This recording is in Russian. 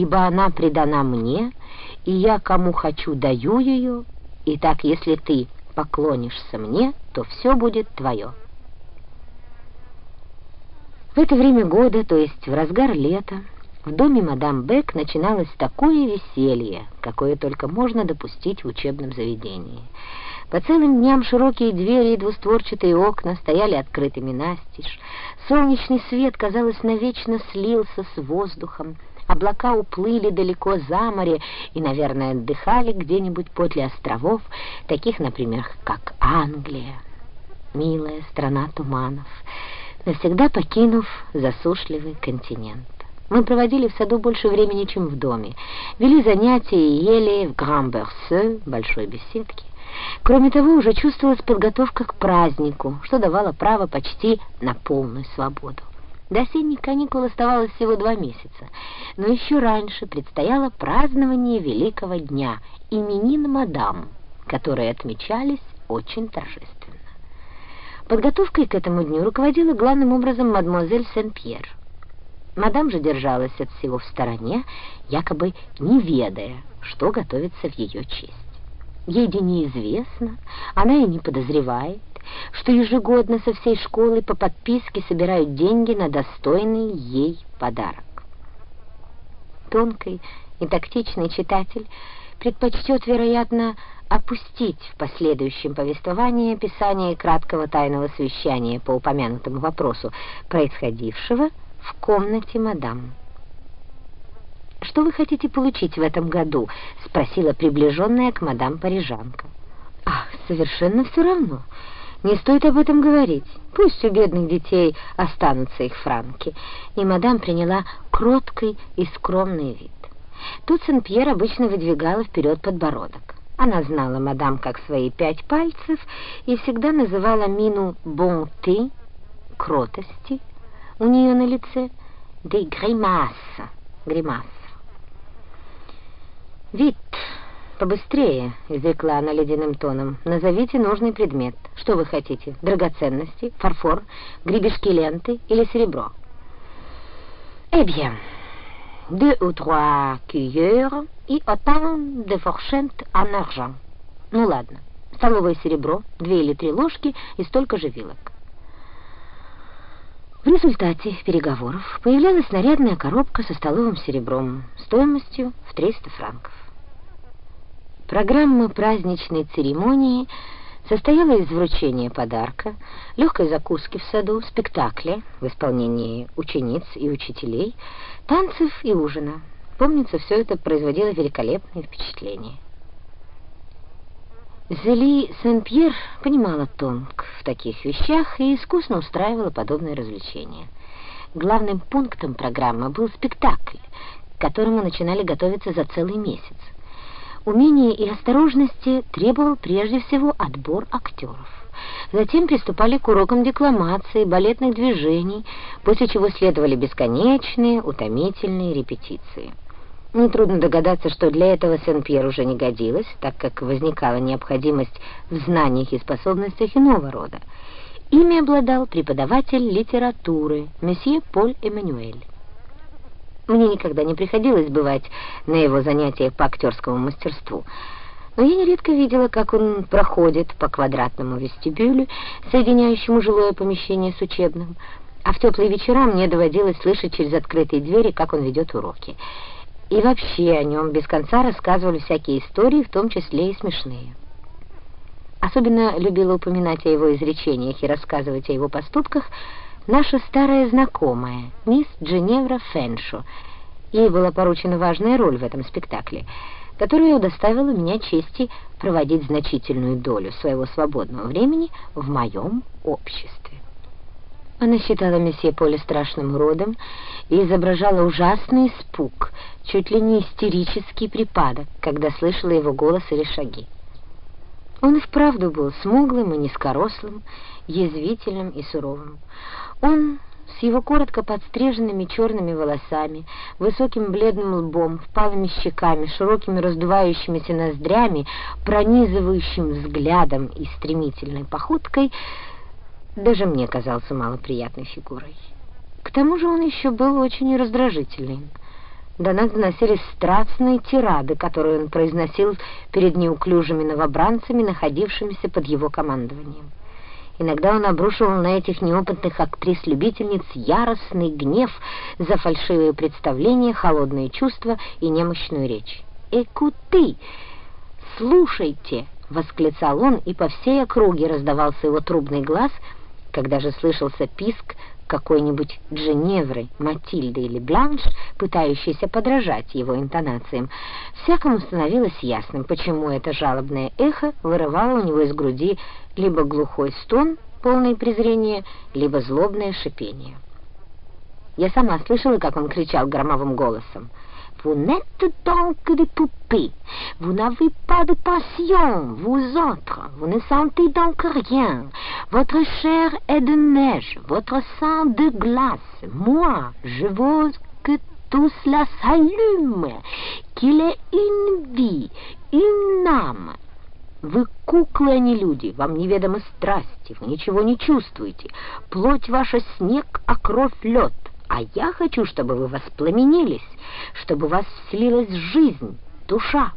ибо она предана мне, и я кому хочу даю ее, и так, если ты поклонишься мне, то все будет твое». В это время года, то есть в разгар лета, в доме мадам Бек начиналось такое веселье, какое только можно допустить в учебном заведении. По целым дням широкие двери и двустворчатые окна стояли открытыми настежь. Солнечный свет, казалось, навечно слился с воздухом. Облака уплыли далеко за море и, наверное, отдыхали где-нибудь подле островов, таких, например, как Англия. Милая страна туманов навсегда покинув засушливый континент. Мы проводили в саду больше времени, чем в доме, вели занятия и ели в Гран-Берсе, большой беседке. Кроме того, уже чувствовалась подготовка к празднику, что давало право почти на полную свободу. До осенних каникул оставалось всего два месяца, но еще раньше предстояло празднование великого дня, именин мадам, которые отмечались очень торжественно. Подготовкой к этому дню руководила главным образом мадемуазель Сен-Пьер. Мадам же держалась от всего в стороне, якобы не ведая, что готовится в ее честь. Ей неизвестно, она и не подозревает, что ежегодно со всей школы по подписке собирают деньги на достойный ей подарок. Тонкий и тактичный читатель предпочтет, вероятно, опустить в последующем повествовании описание краткого тайного совещания по упомянутому вопросу, происходившего в комнате мадам. «Что вы хотите получить в этом году?» — спросила приближенная к мадам парижанка. «Ах, совершенно все равно. Не стоит об этом говорить. Пусть у бедных детей останутся их франки». И мадам приняла кроткий и скромный вид. Тут Сен-Пьер обычно выдвигала вперед подбородок. Она знала мадам как свои пять пальцев и всегда называла мину «бонты» — кротости. У нее на лице «де гримаса» — гримаса. «Вид, побыстрее!» — изрекла она ледяным тоном. «Назовите нужный предмет. Что вы хотите? Драгоценности, фарфор, гребешки ленты или серебро?» «Eh bien!» deux ou trois cuillères и autant de fourchettes en argent. Ну ладно, столовое серебро, две или три ложки и столько же вилок. В результате переговоров появлялась нарядная коробка со столовым серебром стоимостью в 300 франков. Программа праздничной церемонии – состояла из вручения подарка, легкой закуски в саду, спектакля в исполнении учениц и учителей, танцев и ужина. Помнится, все это производило великолепное впечатление. Зели Сен-Пьер понимала тонк в таких вещах и искусно устраивала подобные развлечения. Главным пунктом программы был спектакль, к которому начинали готовиться за целый месяц умения и осторожности требовал прежде всего отбор актеров. Затем приступали к урокам декламации, балетных движений, после чего следовали бесконечные, утомительные репетиции. Нетрудно догадаться, что для этого Сен-Пьер уже не годилось, так как возникала необходимость в знаниях и способностях иного рода. Ими обладал преподаватель литературы, месье Поль Эммануэль. Мне никогда не приходилось бывать на его занятиях по актерскому мастерству, но я нередко видела, как он проходит по квадратному вестибюлю, соединяющему жилое помещение с учебным, а в теплые вечера мне доводилось слышать через открытые двери, как он ведет уроки. И вообще о нем без конца рассказывали всякие истории, в том числе и смешные. Особенно любила упоминать о его изречениях и рассказывать о его поступках наша старая знакомая, мисс Дженевра Феншо. Ей была поручена важная роль в этом спектакле, которая удоставила меня чести проводить значительную долю своего свободного времени в моем обществе. Она считала месье Поля страшным уродом и изображала ужасный испуг, чуть ли не истерический припадок, когда слышала его голос или шаги. Он и вправду был смуглым и низкорослым, язвительным и суровым. Он с его коротко подстриженными черными волосами, высоким бледным лбом, впалыми щеками, широкими раздувающимися ноздрями, пронизывающим взглядом и стремительной походкой, даже мне казался малоприятной фигурой. К тому же он еще был очень раздражительным. до нас доносились страстные тирады, которые он произносил перед неуклюжими новобранцами, находившимися под его командованием. Иногда он обрушивал на этих неопытных актрис-любительниц яростный гнев за фальшивые представления, холодные чувства и немощную речь. «Экуты! Слушайте!» — восклицал он, и по всей округе раздавался его трубный глаз, когда же слышался писк какой-нибудь Дженевры, Матильды или Бланш, пытающейся подражать его интонациям, всякому становилось ясным, почему это жалобное эхо вырывало у него из груди либо глухой стон, полный презрения, либо злобное шипение. Я сама слышала, как он кричал громовым голосом. Vous n'êtes donc des poupées. Vous n'avez pas de passion, vous autres. Vous ne sentez donc rien. Votre chair est de neige, votre sang de glace. Moi, je veux que tout cela s'allume, qu'il ait une vie, une âme. Вы куклы, а не люди, вам неведомы страсти, вы ничего не чувствуете. Плоть ваша снег, а кровь лед. А я хочу, чтобы вы воспламенились, чтобы у вас вселилась жизнь, душа.